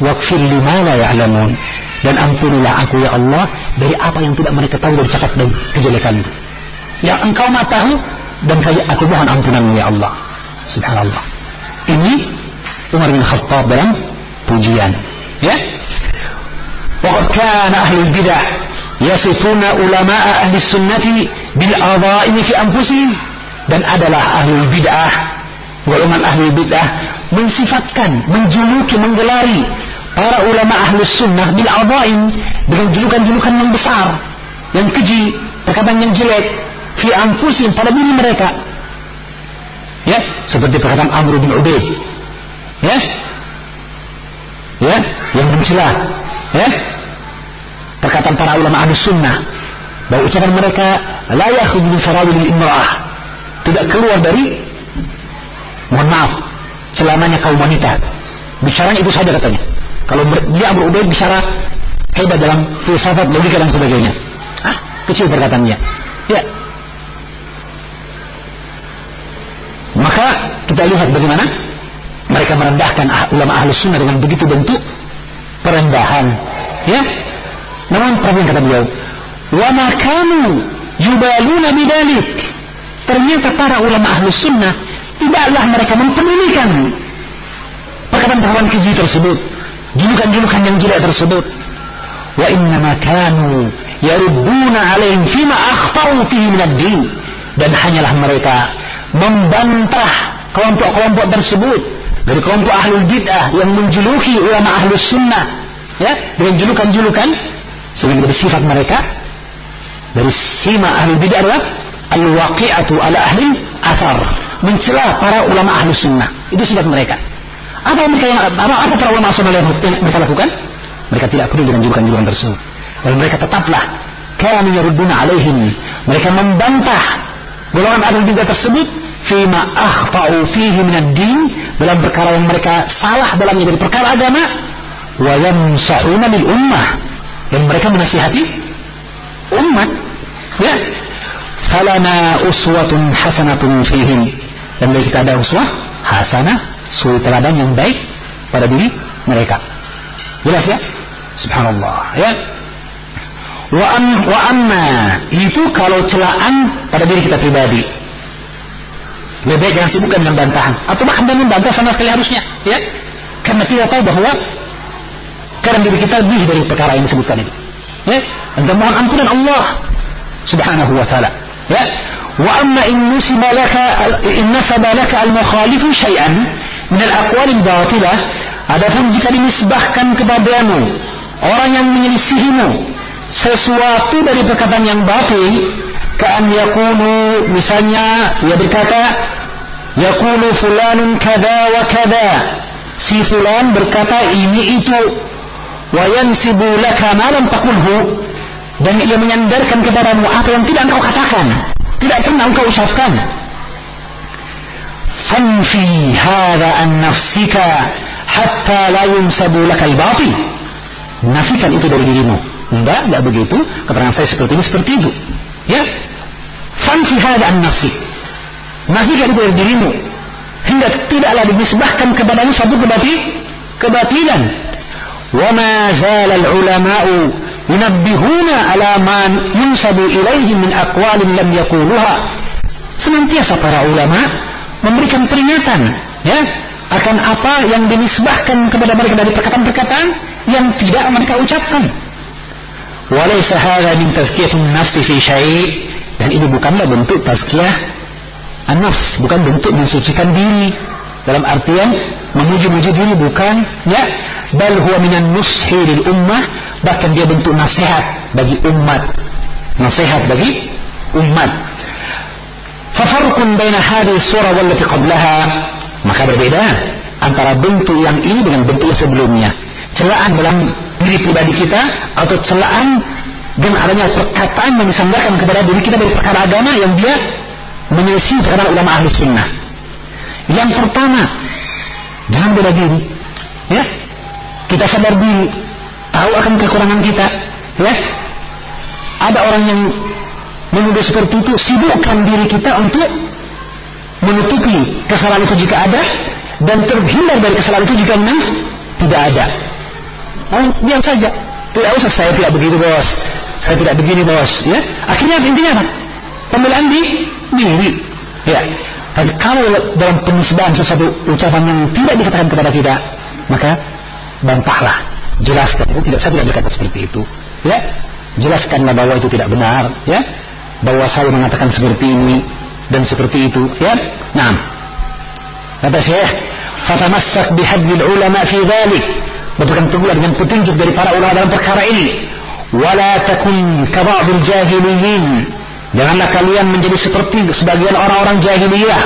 Waqfir lima la ya'lamun. Dan ampunilah aku ya Allah dari apa yang tidak mereka tahu dari cacat dan kejelekan Yang engkau mah tahu dan aku mohon ampunanmu ya Allah. Subhanallah. Ini Umar bin Khattab dalam pujian. Ya. Waqad kana bidah yasifuna ulama'a ahli sunnati bil adha'imi fi anfusihim dan adalah ahli bid'ah golongan ahli bid'ah mensifatkan menjuluki menggelari para ulama ahli sunnah bil adain dengan julukan-julukan yang besar yang keji perkataan yang jelek fi anfusin pada diri mereka. Ya seperti perkataan Amr bin Ubaid. Ya ya yang mencela ya perkataan para ulama ahli sunnah. Bahwa ucapan mereka la min sarawil imra'ah. Tidak keluar dari mohon maaf celananya kaum wanita. Bicaranya itu saja katanya kalau dia Abu Ubaid bicara hebat dalam filsafat logika dan sebagainya. Ah kecil perkataannya. Ya. Maka kita lihat bagaimana mereka merendahkan ah, ulama ahli sunnah dengan begitu bentuk perendahan. Ya. Namun perhatian kata beliau wa ma kanu yubaluna bidalik. Ternyata para ulama ahlus sunnah tidaklah mereka mempedulikan perkataan-perkataan keji tersebut julukan-julukan yang jelek tersebut. Wa innama kanu yarudduna alaihim fima akhtau fihi minad din. Dan hanyalah mereka membantah kelompok-kelompok tersebut dari kelompok ahlul bid'ah yang menjuluki ulama ahlus sunnah ya dengan julukan-julukan sehingga dari sifat mereka. Dari sima ahlul bid'ah adalah al-waqi'atu ala ahli asar mencela para ulama ahli sunnah. Itu sifat mereka apa mereka yang apa, apa ulama sunnah yang mereka lakukan? Mereka tidak peduli dengan julukan-julukan tersebut. Dan mereka tetaplah kami yarudduna alaihim. Mereka membantah golongan ahli bidah tersebut fima akhtau fihi minad din dalam perkara yang mereka salah dalamnya dari perkara agama wa yamsahuna lil ummah. Dan mereka menasihati umat. Ya. Falana uswatun hasanatun fihim. Dan bagi kita ada uswah hasanah suri teladan yang baik pada diri mereka. Jelas ya? Subhanallah ya? Wa, am, wa amma itu kalau celaan pada diri kita pribadi. Lebih baik jangan sibukkan dengan bantahan. Atau bahkan dengan membantah sama sekali harusnya ya? Karena kita tahu bahwa karena diri kita lebih dari perkara yang disebutkan itu ya? Dan mohon ampunan Allah subhanahu wa ta'ala ya? Wa amma in nusiba laka in nasaba laka al mukhalifu syai'an min al aqwal al batilah adapun jika dinisbahkan kepadamu orang yang menyelisihimu sesuatu dari perkataan yang batil ka'an yakunu misalnya ia berkata yakunu fulanun kada wa kada si fulan berkata ini itu. Wa yansibu laka ma lam taqulhu. Dan ia menyandarkan kepadamu apa yang tidak engkau katakan tidak pernah engkau ucapkan fanfi hadha an nafsika hatta la yunsabu lakal batil nafikan itu dari dirimu. Enggak enggak begitu. Keterangan saya seperti ini seperti itu. Ya? Fanfi hadha an nafsik nafikan itu dari dirimu. Hingga tidaklah dinisbahkan kepadanya suatu kebatil kebatilan. Wa ma zala al ulama'u yunabbihuna ala man yunsabu ilaihi min aqwalin lam yakuluha. Senantiasa para ulama memberikan peringatan ya akan apa yang dinisbahkan kepada mereka dari perkataan-perkataan yang tidak mereka ucapkan. Walaysa hadha min tazkiyatun nafsi fi syai' dan ini bukanlah bentuk tazkiyah an-nafs bukan bentuk mensucikan diri. Dalam artian memuji-muji diri bukan ya bal huwa minan nushi lil ummah. Bahkan dia bentuk nasihat bagi umat. Nasihat bagi umat fafarqun baina hadhihi surah wallati qablaha. Maka berbeda antara bentuk yang ini dengan bentuk yang sebelumnya. Celaan dalam diri pribadi kita atau celaan dengan adanya perkataan yang disandarkan kepada diri kita dari perkara agama yang dia menyelisih perkataan ulama ahli sunnah. Yang pertama jangan bela diri ya. Kita sadar diri tahu akan kekurangan kita ya. Ada orang yang menuduh seperti itu sibukkan diri kita untuk menutupi kesalahan itu jika ada dan terhindar dari kesalahan itu jika memang tidak ada. Oh, diam saja. Tidak usah saya tidak begitu bos. Saya tidak begini bos ya. Akhirnya intinya apa? Pembelaan di diri. Ya. Tapi kalau dalam penisbahan sesuatu ucapan yang tidak dikatakan kepada kita maka bantahlah jelaskan. Itu tidak saya tidak berkata seperti itu ya. Jelaskanlah bahwa itu tidak benar ya bahwa saya mengatakan seperti ini dan seperti itu ya? Nah kata Syekh fatamassak bihadil ulama fi dhalik. Berpegang teguhlah dengan petunjuk dari para ulama dalam perkara ini. Wala takun kaba'dul jahiliyin janganlah kalian menjadi seperti sebagian orang-orang jahiliyah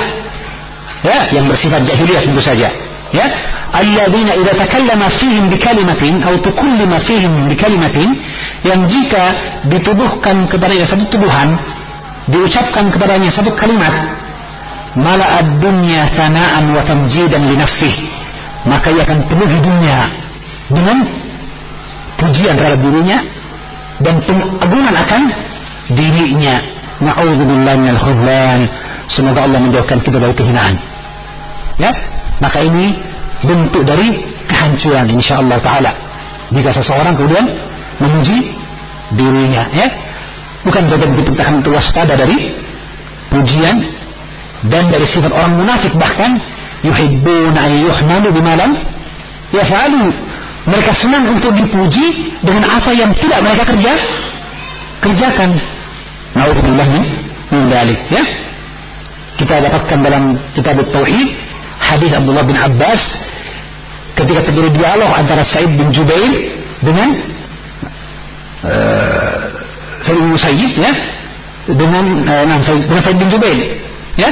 ya? Yang bersifat jahiliyah tentu saja ya? Alladzina idza takallama fihim bikalimatin atau tukallima fihim bikalimatin yang jika dituduhkan kepadanya satu tuduhan diucapkan kepadanya satu kalimat mala ad-dunya thana'an wa tamjidan li nafsih maka ia akan penuhi dunia dengan pujian terhadap dirinya dan pengagungan akan dirinya. Na'udzubillahi minal khuzlan. Semoga Allah menjauhkan kita dari kehinaan. Ya maka ini bentuk dari kehancuran insyaallah taala. Jika seseorang kemudian memuji dirinya ya bukan saja diperintahkan untuk waspada dari pujian dan dari sifat orang munafik bahkan yuhibbuna an yuhmadu bimalam yaf'alu. Mereka senang untuk dipuji dengan apa yang tidak mereka kerja kerjakan. Naudzubillah min dalik ya. Kita dapatkan dalam kitab tauhid hadis Abdullah bin Abbas ketika terjadi dialog antara Said bin Jubair dengan uh, Said bin Musayyib ya dengan uh, nah, dengan Said bin Jubair ya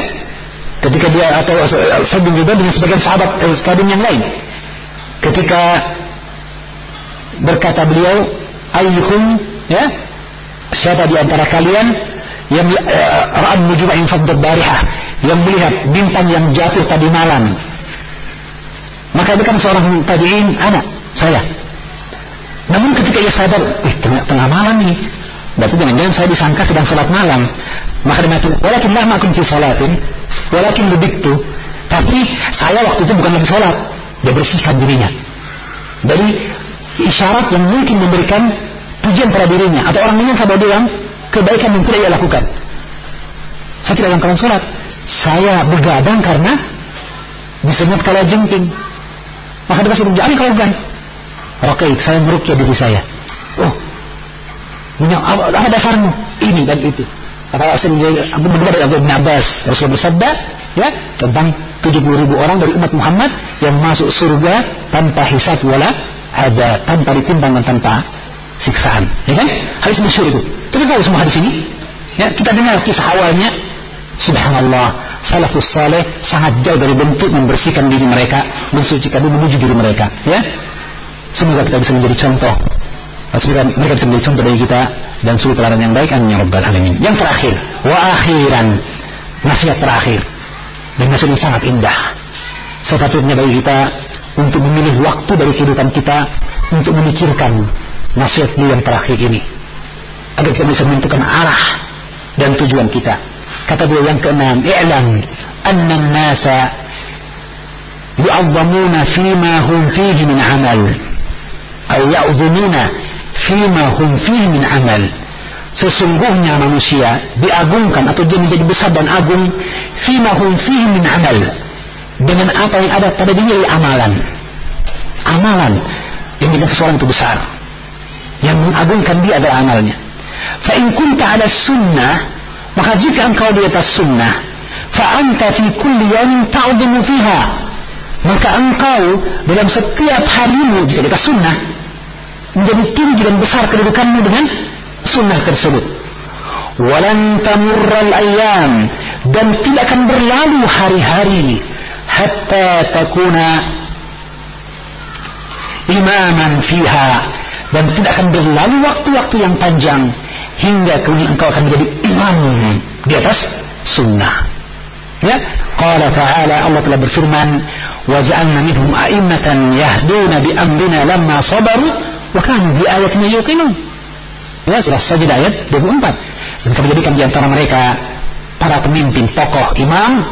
ketika dia atau Said bin Jubair dengan sebagian sahabat eh, sahabat yang lain. Ketika berkata beliau ayyukum ya siapa di antara kalian yang ra'an nujum yang faddat barihah yang melihat bintang yang jatuh tadi malam maka bukan seorang tabi'in anak saya namun ketika ia sadar eh tengah, tengah malam ini Berarti jangan-jangan saya disangka sedang sholat malam. Maka demi itu, walakin lama aku fi sholatin, walakin tuh. Tapi saya waktu itu bukan lagi sholat. Dia bersihkan dirinya. Dari isyarat yang mungkin memberikan pujian pada dirinya. Atau orang menyangka bahwa dia kebaikan yang tidak ia lakukan. Saya tidak dalam sholat. Saya begadang karena disebut kala jengking. Maka dia kasih jangan kalau bukan. Oke, saya merukyah diri saya. Oh, punya apa dasarmu? Ini dan itu. Kata Abu mendengar dari Abu bin Abbas, Rasulullah bersabda, ya tentang 70 ribu orang dari umat Muhammad yang masuk surga tanpa hisab wala ada tanpa ditimbang dan tanpa siksaan. Ya kan? Hadis masyhur itu. Kita tahu semua hadis ini. Ya, kita dengar kisah awalnya. Subhanallah, salafus saleh sangat jauh dari bentuk membersihkan diri mereka, mensucikan diri menuju diri mereka. Ya, semoga kita bisa menjadi contoh Semoga mereka bisa menjadi contoh bagi kita dan suri teladan yang baik amin ya rabbal alamin. Yang terakhir, wa akhiran nasihat terakhir dan nasihat yang sangat indah. Sepatutnya bagi kita untuk memilih waktu dari kehidupan kita untuk memikirkan nasihat beliau yang terakhir ini. Agar kita bisa menentukan arah dan tujuan kita. Kata beliau yang keenam, i'lam anna an-nasa yu'azzamuna fima hum fihi min amal. Atau ya'zumuna fima hum fihi min amal. Sesungguhnya manusia diagungkan atau dia menjadi besar dan agung fima hum fihi min amal. Dengan apa yang ada pada dari amalan. Amalan yang menjadi seseorang itu besar yang mengagungkan dia adalah amalnya fa in kunta ala sunnah maka jika engkau di atas sunnah fa anta fi kulli yawmin ta'dhimu fiha maka engkau dalam setiap harimu jika di atas sunnah menjadi tinggi dan besar kedudukanmu dengan sunnah tersebut. Walan tamurral ayam dan tidak akan berlalu hari-hari hatta takuna imaman fiha dan tidak akan berlalu waktu-waktu yang panjang hingga kemudian engkau akan menjadi imam di atas sunnah. Ya, qala ta'ala Allah telah berfirman, "Wa ja'alna minhum a'immatan yahduna bi amrina lamma sabaru Wakanu di ayatnya yuqinun. Ya, sudah saja ayat 24. Dan kami jadikan di antara mereka para pemimpin, tokoh, imam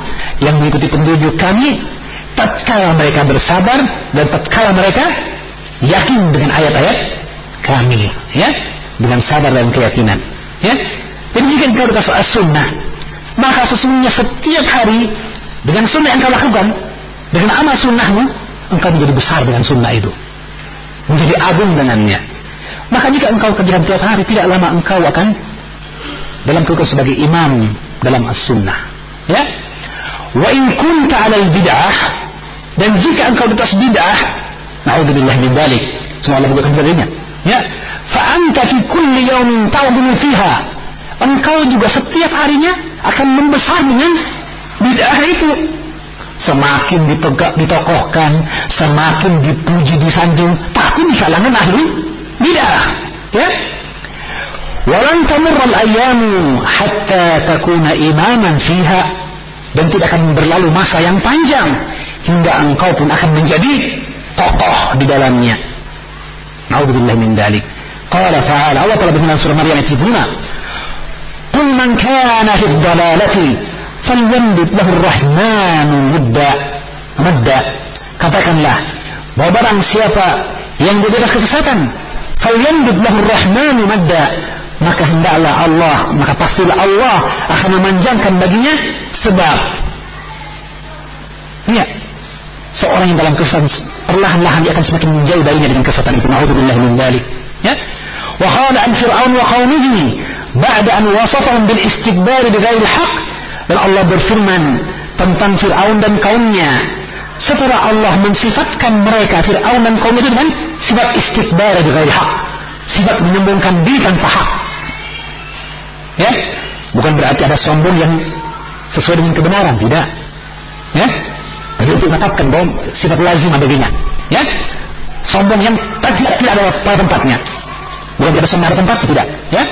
yang mengikuti petunjuk kami tatkala mereka bersabar dan tatkala mereka yakin dengan ayat-ayat kami, ya, dengan sabar dan keyakinan, ya. Jadi jika engkau dekat soal sunnah, maka sesungguhnya setiap hari dengan sunnah yang kau lakukan, dengan amal sunnahmu, engkau menjadi besar dengan sunnah itu menjadi agung dengannya. Maka jika engkau kerjakan tiap hari, tidak lama engkau akan dalam kedudukan sebagai imam dalam as-sunnah. Ya. Wa in kunta 'alal bid'ah dan jika engkau di atas bid'ah, naudzubillah min dzalik. Semoga Allah bukakan darinya. Ya. Fa anta fi kulli yawmin ta'dhimu fiha. Engkau juga setiap harinya akan membesar dengan bid'ah itu. Semakin ditegak ditokohkan semakin dipuji disanjung tapi di kalangan ahli bidah. Ya. Walan tamurral ayamu hatta takuna imaman fiha. Dan tidak akan berlalu masa yang panjang hingga engkau pun akan menjadi tokoh di dalamnya naudzubillah min dalik qala ta'ala Allah telah berfirman surah Maryam ayat 5 qul man kana fi dhalalati falyambit lahu rahmanu mudda. Mudda. Katakanlah bahwa barang siapa yang di kesesatan falyambit lahu rahmanu mudda maka hendaklah Allah maka pastilah Allah akan memanjangkan baginya sebab. Iya. Seorang yang dalam kesesatan perlahan-lahan dia akan semakin menjauh darinya dengan kesesatan itu naudzubillah min dzalik ya wa qala an fir'aun wa qaumihi ba'da an wasafahum bil istikbar bi ghairi haqq dan Allah berfirman tentang Fir'aun dan kaumnya. Setelah Allah mensifatkan mereka Fir'aun dan kaumnya itu dengan sifat istikbar juga hak. Sifat menyombongkan diri tanpa hak. Ya, bukan berarti ada sombong yang sesuai dengan kebenaran, tidak. Ya, tapi untuk menetapkan bahwa sifat lazim baginya. Ya, sombong yang tidak tidak ada pada tempatnya. Bukan tidak sombong pada tempat, tidak. Ya,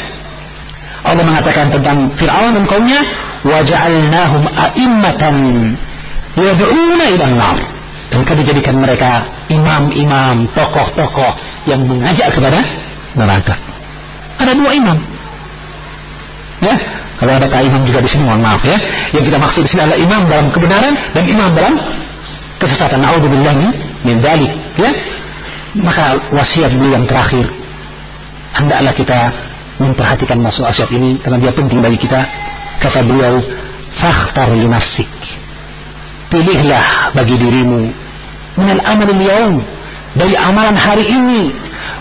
Allah mengatakan tentang Fir'aun dan kaumnya waja'alnahum a'immatan yad'una ila nar dan kami jadikan mereka imam-imam tokoh-tokoh yang mengajak kepada neraka ada dua imam Ya, kalau ada Pak Imam juga di sini mohon maaf ya. Yang kita maksud di sini adalah imam dalam kebenaran dan imam dalam kesesatan. Nauzubillah min dzalik, ya. Maka wasiat beliau yang terakhir hendaklah kita memperhatikan masuk wasiat ini karena dia penting bagi kita. Kata beliau, "Fakhtar li nafsik." Pilihlah bagi dirimu minal amal yaum dari amalan hari ini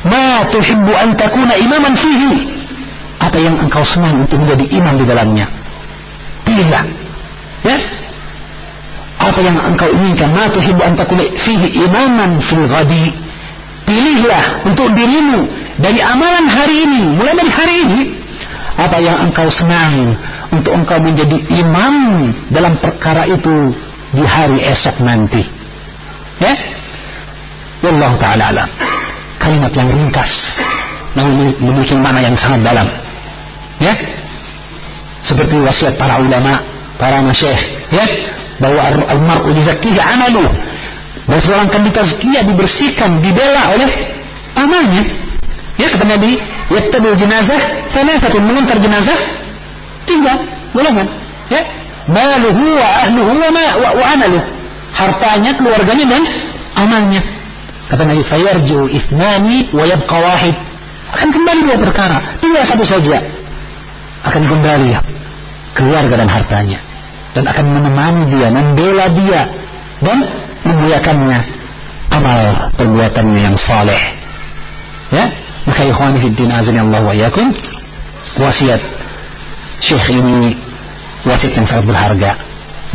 ma tuhibbu an takuna imaman fihi apa yang engkau senang untuk menjadi imam di dalamnya? Pilihlah ya? Apa yang engkau inginkan? Ma tuhibbu an takuna fihi imaman fil ghadi. Pilihlah untuk dirimu dari amalan hari ini mulai dari hari ini apa yang engkau senang untuk engkau menjadi imam dalam perkara itu di hari esok nanti. Ya? Wallahu taala alam. Kalimat yang ringkas. Namun memiliki makna yang sangat dalam ya? Seperti wasiat para ulama para masyayikh ya? Bahwa al-mar'u yuzakkihi amalu. Bahwa seorang kan ditazkiyah dibersihkan dibela oleh amalnya. Ya kata Nabi yattabu jenazah thalathatun. Mengantar jenazah tiga golongan. Ya? Maluhu wa ahluhu wa, ma, wa, wa amaluh. Hartanya keluarganya dan amalnya. Kata Nabi fayarju ithnani wa yabqa wahid. Akan kembali dua perkara. Tinggal satu saja akan kembali keluarga dan hartanya. Dan akan menemani dia, membela dia dan memuliakannya amal perbuatannya yang saleh. Ya, maka ikhwani fi din azani Allah wa yakum wasiat Syekh ini wasiat yang sangat berharga.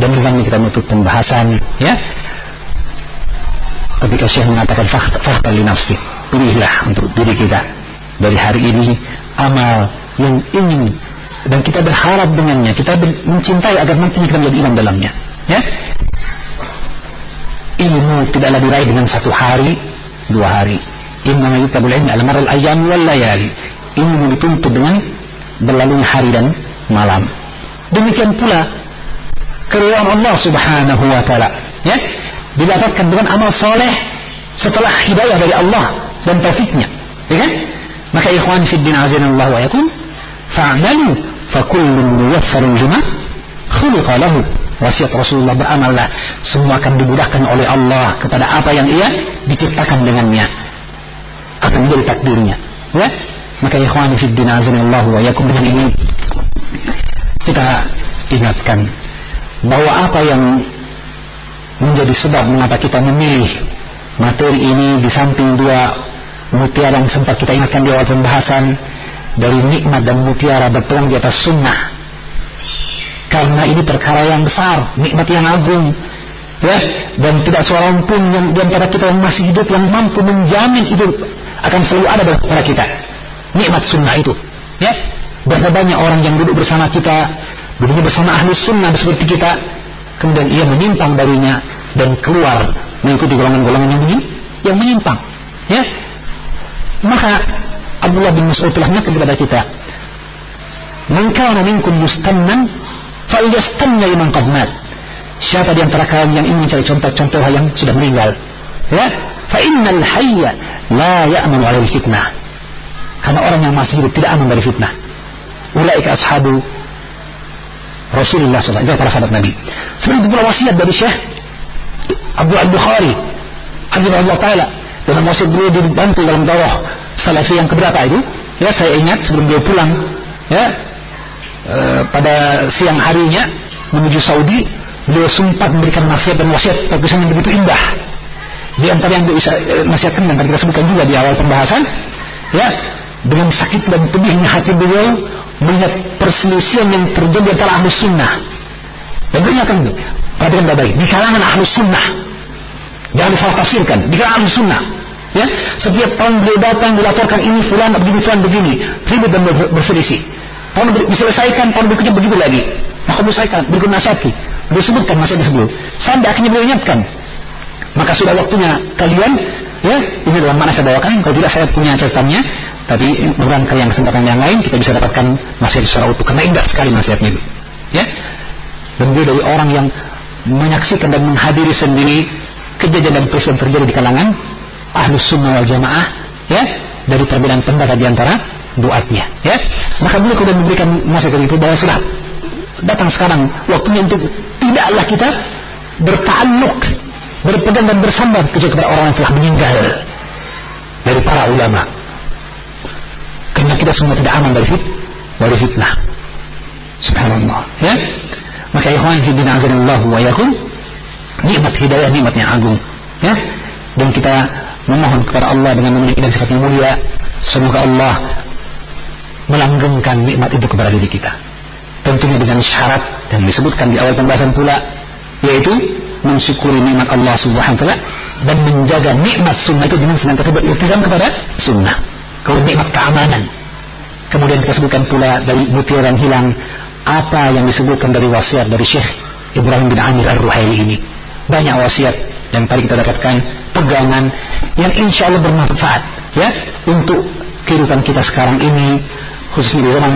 Dan dengan kita menutup pembahasan ya. Ketika Syekh mengatakan fakta li nafsi pilihlah untuk diri kita. Dari hari ini amal yang ingin dan kita berharap dengannya kita mencintai agar nanti kita menjadi imam dalamnya. Ya? Ilmu tidaklah diraih dengan satu hari dua hari. Innama yutabul ilmi ala maral ayam wal layali. Ilmu dituntut dengan berlalunya hari dan malam. Demikian pula keridhaan Allah subhanahu wa ta'ala ya? Didapatkan dengan amal soleh setelah hidayah dari Allah dan taufiknya ya kan? Maka ikhwan fiddin azanallahu wa yakum fa'malu fakullun muyassarun lima khuliqa lahu. Wasiat Rasulullah beramallah. Semua akan dimudahkan oleh Allah kepada apa yang ia diciptakan dengannya. Akan menjadi takdirnya. Ya? Maka ikhwani fid din Allah wa yakum dengan ini kita ingatkan bahwa apa yang menjadi sebab mengapa kita memilih materi ini di samping dua mutiara yang sempat kita ingatkan di awal pembahasan dari nikmat dan mutiara berpelang di atas sunnah. Karena ini perkara yang besar nikmat yang agung. Ya dan tidak seorang pun yang di antara kita yang masih hidup yang mampu menjamin itu akan selalu ada pada kita. Nikmat sunnah itu. Ya berapa banyak orang yang duduk bersama kita duduk bersama ahli sunnah seperti kita kemudian ia menyimpang darinya dan keluar mengikuti golongan-golongan yang yang menyimpang. Ya maka Abdullah bin Mas'ud telah menyatakan kepada kita. Man kana minkum mustannan falyastanna liman qad mat. Siapa di antara kalian yang ingin mencari contoh-contoh yang sudah meninggal? Ya? Fa innal hayya la ya'manu 'ala fitnah. Karena orang yang masih hidup tidak aman dari fitnah. Ulaika ashabu Rasulullah SAW itu para sahabat Nabi. Seperti itu pula wasiat dari Syekh Abdul Al-Bukhari Allah Ta'ala. Dalam wasiat beliau dibantu dalam dakwah salafi yang keberapa itu? Ya saya ingat sebelum beliau pulang. Ya e, pada siang harinya menuju Saudi beliau sempat memberikan nasihat dan wasiat bagusan yang begitu indah. Di antara yang bisa e, nasihatkan dan kita sebutkan juga di awal pembahasan ya dengan sakit dan pedihnya hati beliau melihat perselisihan yang terjadi antara ahlu sunnah. Dan beliau akan perhatikan baik-baik di kalangan ahlu sunnah jangan disalah tafsirkan di kalangan ahlu sunnah Ya, setiap tahun beliau datang dilaporkan ini fulan begini fulan begini, ribut dan berselisih. Tahun diselesaikan, tahun berikutnya begitu lagi. Maka selesaikan, berikut nasihati. Beliau sebutkan nasihat tersebut. Sampai akhirnya beliau ingatkan. Maka sudah waktunya kalian, ya, ini dalam mana saya bawakan. Kalau tidak saya punya catatannya, tapi mudah kalian kesempatan yang lain kita bisa dapatkan nasihat secara utuh. Karena indah sekali nasihatnya itu. Ya, dan beliau dari orang yang menyaksikan dan menghadiri sendiri kejadian dan peristiwa terjadi di kalangan ahlus sunnah wal jamaah ya dari perbedaan pendapat di antara doanya ya. Maka beliau kemudian memberikan nasihat itu bahwa sudah datang sekarang waktunya untuk tidaklah kita bertaluk berpegang dan bersandar kepada orang yang telah meninggal dari para ulama. Karena kita semua tidak aman dari fit dari fitnah. Subhanallah ya. Maka ikhwan din azanillahu wa yakum nikmat hidayah nikmat yang agung ya. Dan kita memohon kepada Allah dengan memiliki dan sifat yang mulia. Semoga Allah melanggengkan nikmat itu kepada diri kita. Tentunya dengan syarat yang disebutkan di awal pembahasan pula yaitu mensyukuri nikmat Allah subhanahu wa ta'ala dan menjaga nikmat sunnah itu dengan senantiasa beriltizam kepada sunnah. Kalau nikmat keamanan. Kemudian kita sebutkan pula dari mutiara yang hilang apa yang disebutkan dari wasiat dari Syekh Ibrahim bin Amir Ar-Ruhaili ini. Banyak wasiat yang tadi kita dapatkan pegangan yang insya Allah bermanfaat ya untuk kehidupan kita sekarang ini khususnya di zaman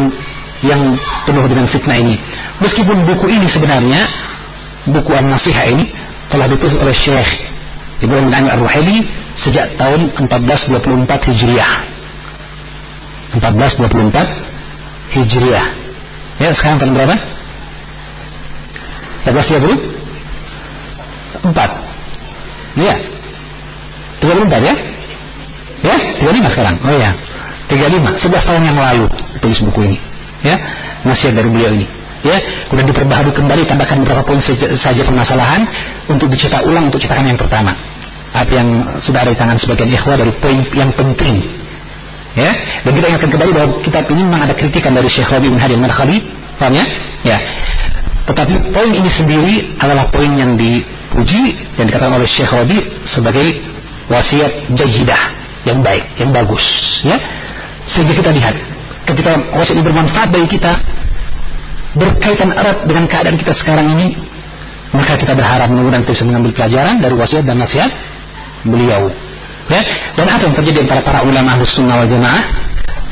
yang penuh dengan fitnah ini. Meskipun buku ini sebenarnya buku An-Nasihah ini telah ditulis oleh Syekh Ibrahim bin Amir Ar-Ruhaili sejak tahun 1424 Hijriah. 1424 Hijriah. Ya sekarang tahun berapa? 1430 4 Iya 34 ya? Ya 35 sekarang. Oh ya 35 11 tahun yang lalu tulis buku ini. Ya nasihat dari beliau ini. Ya kemudian diperbaharui kembali tambahkan beberapa poin saja, saja permasalahan untuk dicetak ulang untuk cetakan yang pertama. Apa yang sudah ada di tangan sebagian ikhwah dari poin yang penting. Ya dan kita ingatkan kembali bahwa kitab ini memang ada kritikan dari Syekh Rabi bin Hadi al-Madkhali. Paham ya? Ya. Tetapi poin ini sendiri adalah poin yang dipuji yang dikatakan oleh Syekh Rabi sebagai wasiat jahidah yang baik yang bagus ya. Sehingga kita lihat ketika wasiat ini bermanfaat bagi kita berkaitan erat dengan keadaan kita sekarang ini maka kita berharap mudah-mudahan kita bisa mengambil pelajaran dari wasiat dan nasihat beliau ya. Dan apa yang terjadi antara para ulama sunnah wal jamaah?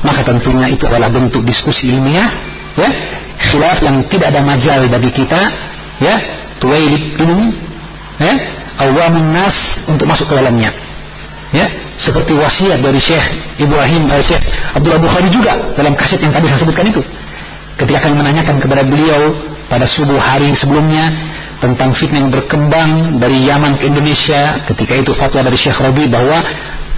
Maka tentunya itu adalah bentuk diskusi ilmiah ya. Khilaf yang tidak ada majal bagi kita ya. Tuwailib ilmu ya awamun nas untuk masuk ke dalamnya. Ya seperti wasiat dari Syekh Ibrahim eh, Syekh Abdullah Bukhari juga dalam kaset yang tadi saya sebutkan itu. Ketika kami menanyakan kepada beliau pada subuh hari sebelumnya tentang fitnah yang berkembang dari Yaman ke Indonesia ketika itu fatwa dari Syekh Rabi bahwa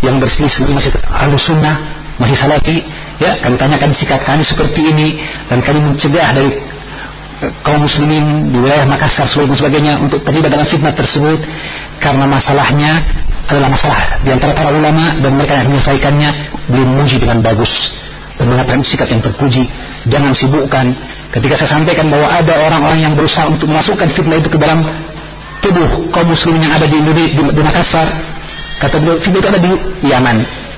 yang berselisih masih ahlu sunnah masih salafi ya kami tanyakan sikap kami seperti ini dan kami mencegah dari kaum muslimin di wilayah Makassar dan sebagainya untuk terlibat dalam fitnah tersebut karena masalahnya adalah masalah di antara para ulama dan mereka yang menyelesaikannya belum muji dengan bagus dan mengatakan sikap yang terpuji jangan sibukkan Ketika saya sampaikan bahwa ada orang-orang yang berusaha untuk memasukkan fitnah itu ke dalam tubuh kaum muslimin yang ada di Indonesia di, di Makassar, kata beliau fitnah itu ada di Yaman.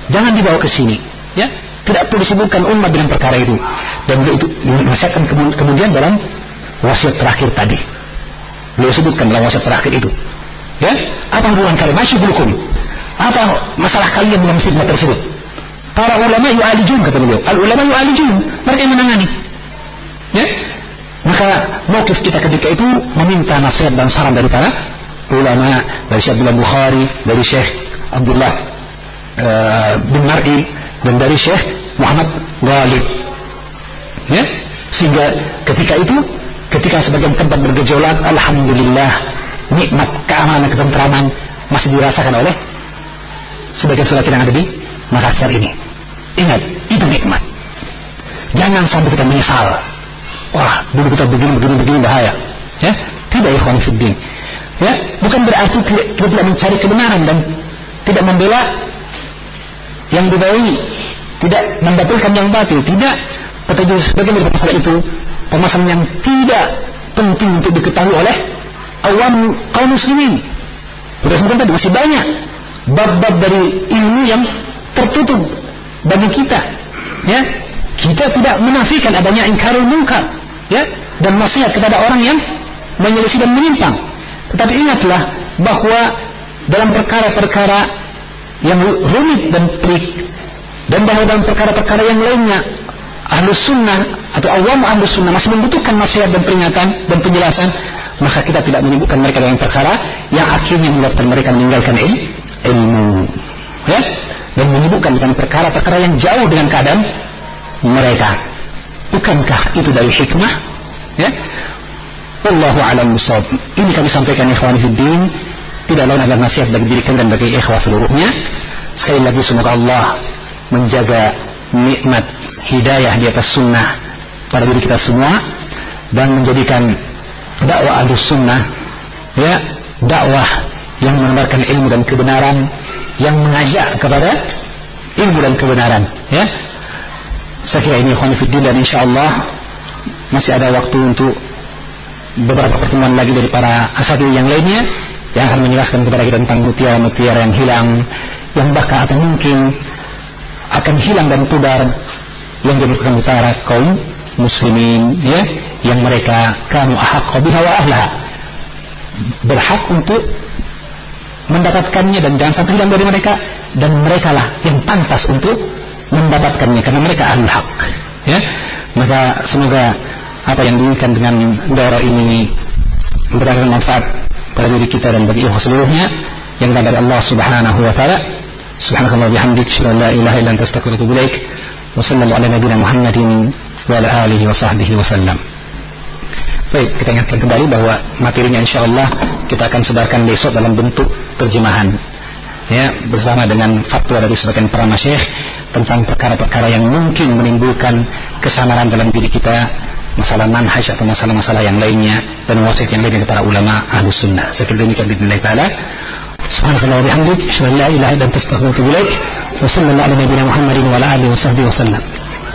Jangan dibawa ke sini, ya. Tidak perlu disibukkan umat dengan perkara itu. Dan beliau itu menasihatkan kemudian dalam wasiat terakhir tadi. Beliau sebutkan dalam wasiat terakhir itu. Ya, apa hubungan kalian? Masih hukum. Apa masalah kalian dalam fitnah tersebut? Para ulama yu'alijun kata beliau. Al ulama yu'alijun. Mereka yang menangani. Ya? Maka motif kita ketika itu meminta nasihat dan saran dari para ulama dari Syekh Abdullah Bukhari, dari Syekh Abdullah uh, bin Mar'i dan dari Syekh Muhammad Ghalib. Ya? Sehingga ketika itu ketika sebagian tempat bergejolak alhamdulillah nikmat keamanan ketentraman masih dirasakan oleh sebagian saudara yang ada di Makassar ini. Ingat, itu nikmat. Jangan sampai kita menyesal. Wah dulu kita begini begini begini bahaya. Ya tidak ikhwan fiddin ya bukan berarti kita tidak mencari kebenaran dan tidak membela yang dibayi tidak membatalkan yang batil. Tidak. Tetapi sebagian dari masalah itu permasalahan yang tidak penting untuk diketahui oleh awam kaum muslimin. Berdasarkan tadi masih banyak bab-bab dari ilmu yang tertutup bagi kita ya. Kita tidak menafikan adanya ingkarul munkar ya dan nasihat kepada orang yang menyelisih dan menyimpang. Tetapi ingatlah bahwa dalam perkara-perkara yang rumit dan pelik dan bahwa dalam perkara-perkara yang lainnya ahlu sunnah atau awam ahlu sunnah masih membutuhkan nasihat dan peringatan dan penjelasan maka kita tidak menyebutkan mereka dengan perkara yang akhirnya menyebabkan mereka meninggalkan il ilmu ya dan menyebutkan dengan perkara-perkara yang jauh dengan keadaan mereka. Bukankah itu dari hikmah? Ya. Wallahu a'lam bishawab. Ini kami sampaikan ikhwan fiddin tidak lain adalah nasihat bagi diri dan bagi ikhwah seluruhnya. Sekali lagi semoga Allah menjaga nikmat hidayah di atas sunnah pada diri kita semua dan menjadikan dakwah al sunnah ya dakwah yang menebarkan ilmu dan kebenaran yang mengajak kepada ilmu dan kebenaran ya. Saya kira ini khonifuddin dan insya Allah masih ada waktu untuk beberapa pertemuan lagi dari para asatidz yang lainnya yang akan menjelaskan kepada kita tentang mutiara-mutiara yang hilang yang bakal atau mungkin akan hilang dan pudar yang merupakan mutiara kaum muslimin ya yang mereka kamu ahaq biha wa berhak untuk mendapatkannya dan jangan sampai hilang dari mereka dan mereka lah yang pantas untuk mendapatkannya karena mereka ahlul hak ya. Maka semoga apa yang diinginkan dengan daerah ini memberikan manfaat pada diri kita dan bagi ikhwan seluruhnya yang dari Allah Subhanahu wa taala subhanakallah bihamdik la ilaha illa anta astaghfiruka wa wa sallallahu ala nabiyyina Muhammadin wa ala alihi wa sahbihi wa sallam Baik, kita ingatkan kembali bahwa materinya insya Allah kita akan sebarkan besok dalam bentuk terjemahan ya bersama dengan fatwa dari sebagian para masyayikh tentang perkara-perkara yang mungkin menimbulkan kesamaran dalam diri kita masalah manhaj atau masalah-masalah yang lainnya dan wasiat yang lainnya para ulama ahlu sunnah. Saya demikian bismillah taala. Subhanakallah wa bihamdik, asyhadu an la ilaha illa anta astaghfiruka wa atubu ilaik. Wa sallallahu ala nabiyyina Muhammadin wa ala alihi